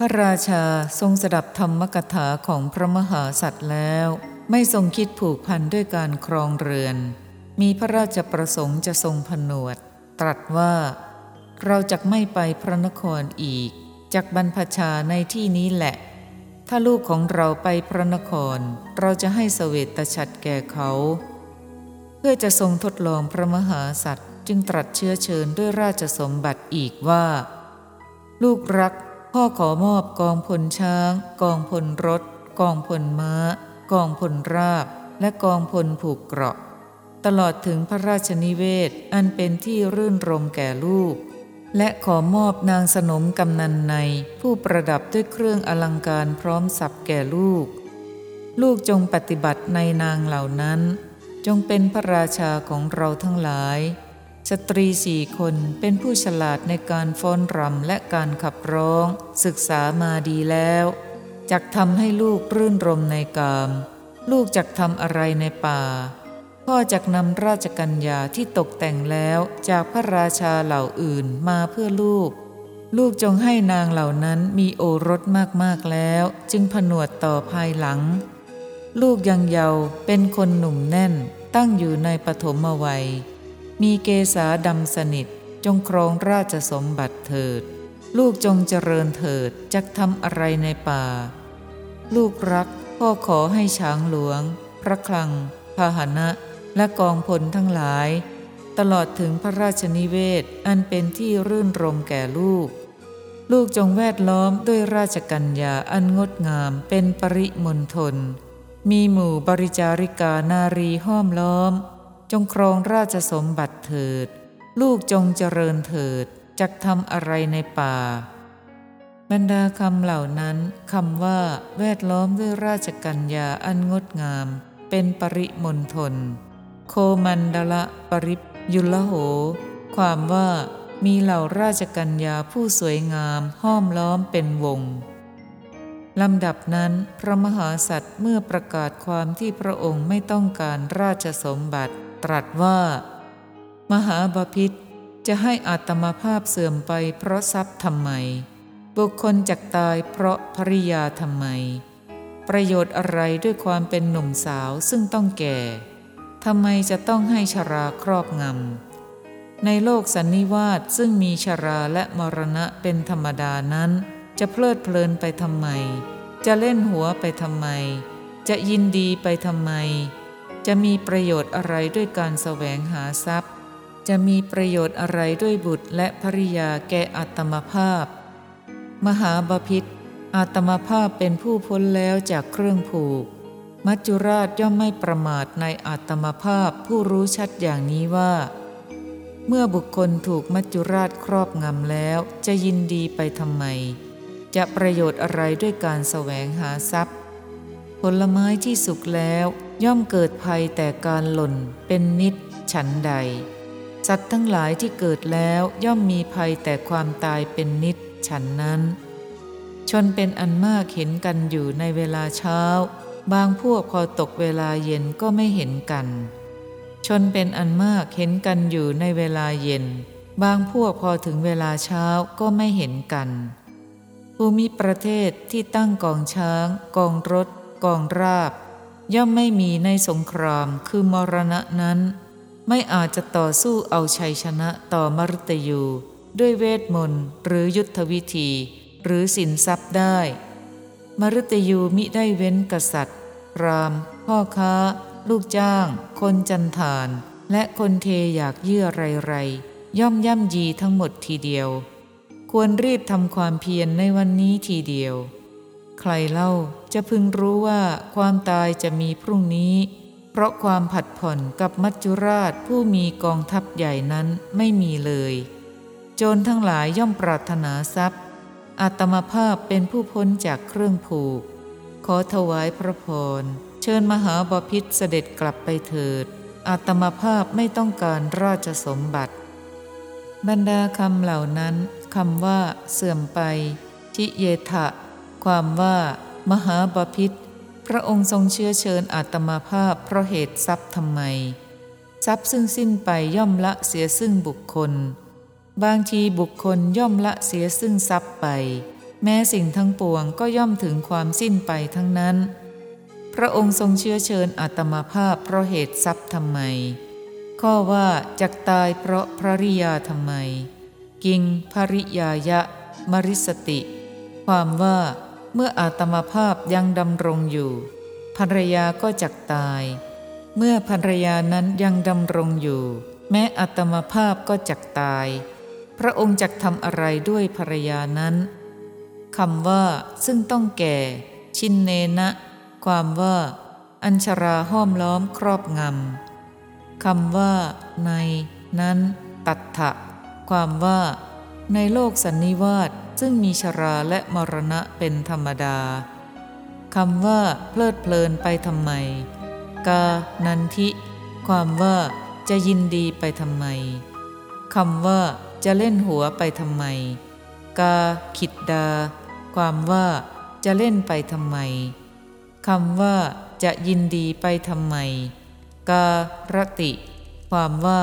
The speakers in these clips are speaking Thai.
พระราชาทรงสดับธรรมกถาของพระมหาสัตว์แล้ว ไม่ทรงคิดผูกพันด้วยการครองเรือน มีพระราชประสงค์จะทรงผนวด ตรัสว่า เราจะไม่ไปพระนครอีกจากบรรพชาในที่นี้แหละ ถ้าลูกของเราไปพระนคร เราจะให้เสวตฉัตรแก่เขา เพื่อจะทรงทดลองพระมหาสัตว์ จึงตรัสเชื้อเชิญด้วยราชสมบัติอีกว่า ลูกรัก พ่อขอมอบกองพลช้าง กองพลรถ กองพลม้า กองพลราบ และกองพลผูกเกราะ ตลอดถึงพระราชนิเวศอันเป็นที่รื่นรมแก่ลูก และขอมอบนางสนมกำนันในผู้ประดับด้วยเครื่องอลังการพร้อมสับแก่ลูก ลูกจงปฏิบัติในนางเหล่านั้น จงเป็นพระราชาของเราทั้งหลาย สตรีสี่คนเป็นผู้ฉลาดในการฟ้อนรำและการขับร้อง ศึกษามาดีแล้วจักทำให้ลูกรื่นรมในกาม ลูกจักทำอะไรในป่า พ่อจักนำราชกัญญาที่ตกแต่งแล้วจากพระราชาเหล่าอื่นมาเพื่อลูก ลูกจงให้นางเหล่านั้นมีโอรสมากๆแล้ว จึงผนวดต่อภายหลัง ลูกยังเยาว์เป็นคนหนุ่มแน่นตั้งอยู่ในปฐมวัย มีเกษาดำสนิทจงครองราชสมบัติเถิด ลูกจงเจริญเถิดจักทำอะไรในป่า ลูกรักพ่อขอให้ช้างหลวง พระคลัง พาหนะและกองพลทั้งหลาย ตลอดถึงพระราชนิเวศอันเป็นที่รื่นรมแก่ลูก ลูกจงแวดล้อมด้วยราชกัญญาอันงดงามเป็นปริมณฑลมีหมู่บริจาริกานารีห้อมล้อม จงครองราชสมบัติเถิด ลูกจงเจริญเถิดจักทำอะไรในป่า บรรดาคำเหล่านั้นคำว่าแวดล้อมด้วยราชกัญญาอันงดงาม เป็นปริมณฑลโคมันดละปริปยุลโห ความว่ามีเหล่าราชกัญญาผู้สวยงามห้อมล้อมเป็นวงลำดับนั้นพระมหาสัตว์เมื่อประกาศความที่พระองค์ไม่ต้องการราชสมบัติ ตรัสว่า มหาบาพิษจะให้อาตมาภาพเสื่อมไปเพราะทรัพย์ทำไม บุคคลจักตายเพราะภริยาทำไม ประโยชน์อะไรด้วยความเป็นหนุ่มสาวซึ่งต้องแก่ทำไมจะต้องให้ชราครอบงำ ในโลกสันนิวาสซึ่งมีชราและมรณะเป็นธรรมดานั้น จะเพลิดเพลินไปทำไม จะเล่นหัวไปทำไม จะยินดีไปทำไม จะมีประโยชน์อะไรด้วยการแสวงหาทรัพย์ จะมีประโยชน์อะไรด้วยบุตรและภริยาแก่อัตมภาพ มหาบาพิษอาตมภาพเป็นผู้พ้นแล้วจากเครื่องผูก มัจจุราชย่อมไม่ประมาทในอาตมภาพผู้รู้ชัดอย่างนี้ว่า เมื่อบุคคลถูกมัจจุราชครอบงำแล้วจะยินดีไปทำไม จะประโยชน์อะไรด้วยการแสวงหาทรัพย์ ผลไม้ที่สุกแล้ว ย่อมเกิดภัยแต่การหล่นเป็นนิดฉันใด สัตว์ทั้งหลายที่เกิดแล้วย่อมมีภัยแต่ความตายเป็นนิดฉันนั้น ชนเป็นอันมากเห็นกันอยู่ในเวลาเช้า บางพวกพอตกเวลาเย็นก็ไม่เห็นกัน ชนเป็นอันมากเห็นกันอยู่ในเวลาเย็น บางพวกพอถึงเวลาเช้าก็ไม่เห็นกันภูมิประเทศที่ตั้งกองช้าง กองรถ กองราบ ย่อมไม่มีในสงครามคือมรณะนั้น ไม่อาจจะต่อสู้เอาชัยชนะต่อมรุตยู ด้วยเวทมนต์หรือยุทธวิธี หรือสินทรัพย์ได้ มรุตยูมิได้เว้นกษัตริย์รามพ่อค้า ลูกจ้าง คนจันทานและคนเทอยากเยื่อไรไรย่อมย่ำยีทั้งหมดทีเดียว ควรรีบทำความเพียรในวันนี้ทีเดียว ใครเล่าจะพึงรู้ว่าความตายจะมีพรุ่งนี้ เพราะความผัดผ่อนกับมัจจุราชผู้มีกองทัพใหญ่นั้นไม่มีเลย โจรทั้งหลายย่อมปรารถนาทรัพย์อาตมาภาพเป็นผู้พ้นจากเครื่องผูก ขอถวายพระพร เชิญมหาบพิษเสด็จกลับไปเถิดอาตมาภาพไม่ต้องการราชสมบัติ บรรดาคำเหล่านั้นคำว่า เสื่อมไปทิเยทะ ความว่า มหาบพิษพระองค์ทรงเชื้อเชิญอาตมาภาพเพราะเหตุทรัพย์ทำไม ทรัพย์ซึ่งสิ้นไปย่อมละเสียซึ่งบุคคล บางทีบุคคลย่อมละเสียซึ่งทรัพย์ไป แม้สิ่งทั้งปวงก็ย่อมถึงความสิ้นไปทั้งนั้น พระองค์ทรงเชื้อเชิญอาตมาภาพเพราะเหตุทรัพย์ทำไม ข้อว่าจักตายเพราะพระริยาทำไม กิงภริยายะ มริสติ ความว่า เมื่ออาตมาภาพยังดำรงอยู่ภรรยาก็จักตาย เมื่อภรรยานั้นยังดำรงอยู่ แม้อาตมาภาพก็จักตาย พระองค์จักทำอะไรด้วยภรรยานั้นคำว่าซึ่งต้องแก่ ชินเนนะ ความว่า อัญชราห้อมล้อมครอบงำคำว่า ใน นั้น ตัทธะความว่า ในโลกสันนิวาสซึ่งมีชราและมรณะเป็นธรรมดาคำว่าเพลิดเพลินไปทำไม กา นันทิ ความว่าจะยินดีไปทำไมคำว่าจะเล่นหัวไปทำไม กา ขิดดา ความว่าจะเล่นไปทำไมคำว่าจะยินดีไปทำไม การติ ความว่า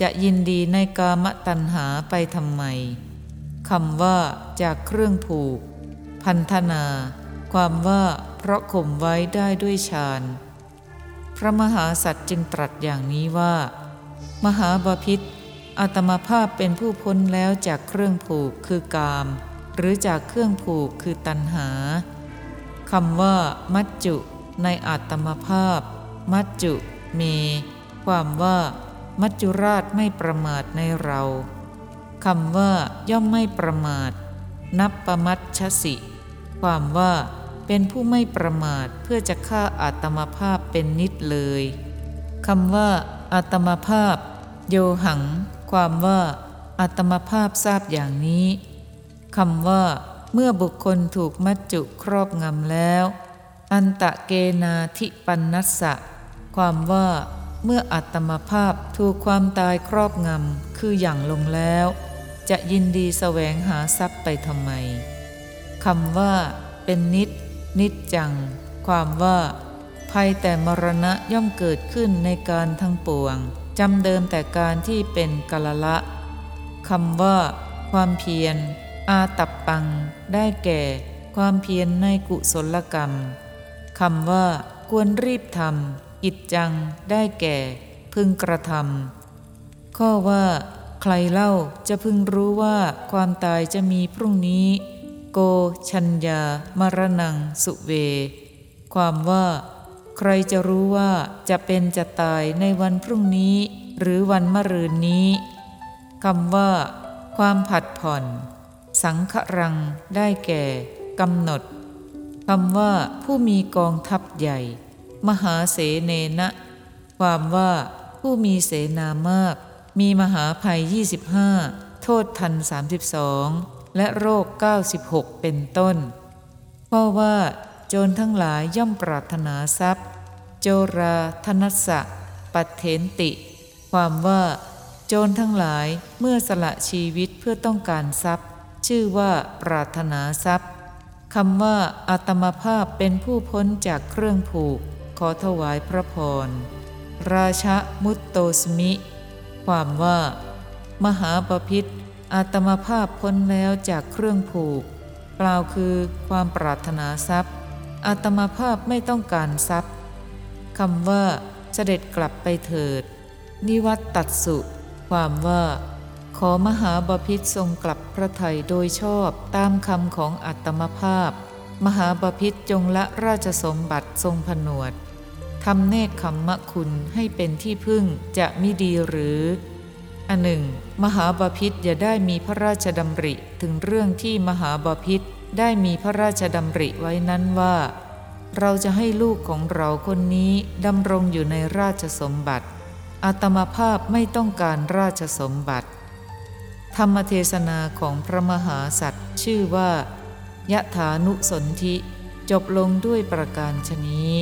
จะยินดีในกามตัณหาไปทำไมคำว่าจากเครื่องผูก พันธนา ความว่าเพราะข่มไว้ได้ด้วยฌานพระมหาสัตว์จึงตรัสอย่างนี้ว่า มหาบาพิษอาตมาภาพเป็นผู้พ้นแล้วจากเครื่องผูกคือกาม หรือจากเครื่องผูกคือตัณหาคำว่า มัจจุ ในอาตมาภาพ มัจจุเมความว่า มัจจุราชไม่ประมาทในเราคำว่าย่อมไม่ประมาท นับประมัตชสิ ความว่าเป็นผู้ไม่ประมาทเพื่อจะฆ่าอาตมาภาพเป็นนิดเลยคำว่าอาตมาภาพ โยหัง ความว่าอาตมาภาพทราบอย่างนี้คำว่า เมื่อบุคคลถูกมัจจุครอบงำแล้ว อันตะเกนาธิปันนัสสะ ความว่า เมื่ออัตมาภาพถูกความตายครอบงำคืออย่างลงแล้ว จะยินดีแสวงหาทรัพย์ไปทำไมคำว่า เป็นนิด นิดจัง ความว่า ภัยแต่มรณะย่อมเกิดขึ้นในการทั้งปวงจำเดิมแต่การที่เป็นกะละละคำว่า ความเพียร อาตับปัง ได้แก่ ความเพียรในกุศลกรรมคำว่า ควรรีบทำ อิจจังได้แก่ พึงกระทำข้อว่าใครเล่าจะพึงรู้ว่าความตายจะมีพรุ่งนี้ โกชัญญามรณังสุเว ความว่า ใครจะรู้ว่าจะเป็นจะตายในวันพรุ่งนี้ หรือวันมะรืนนี้คำว่า ความผัดผ่อน สังขรังได้แก่กำหนดคำว่าผู้มีกองทัพใหญ่ มหาเสเนนะ ความว่าผู้มีเสนามาก มีมหาภัย 25 โทษทัน 32 และโรค 96 เป็นต้น เพราะว่าโจรทั้งหลายย่อมปรารถนาทรัพย์ โจราธนัสสะ ปัตเถนติ ความว่า โจรทั้งหลายเมื่อสละชีวิตเพื่อต้องการทรัพย์ ชื่อว่าปรารถนาทรัพย์คำว่าอาตมาภาพเป็นผู้พ้นจากเครื่องผูก ขอถวายพระพร ราชมุตโตสมิ ความว่า มหาปพิธอาตมาภาพพ้นแล้วจากเครื่องผูก กล่าวคือความปรารถนาทรัพย์ อาตมาภาพไม่ต้องการทรัพย์คำว่าเสด็จกลับไปเถิด นิวัตตัดสุ ความว่า ขอมหาบพิษทรงกลับพระไทยโดยชอบตามคำของอัตมภาพ มหาบพิษจงละราชสมบัติทรงผนวดทำเนคขมมะคุณให้เป็นที่พึ่งจะมิดีหรือ อันหนึ่ง มหาบาพิษอย่าได้มีพระราชดำริถึงเรื่องที่มหาบาพิษได้มีพระราชดำริไว้นั้นว่า เราจะให้ลูกของเราคนนี้ดำรงอยู่ในราชสมบัติ อาตมาภาพไม่ต้องการราชสมบัติ ธรรมเทศนาของพระมหาสัตว์ชื่อว่า ยะถานุสนธิ จบลงด้วยประการชนี้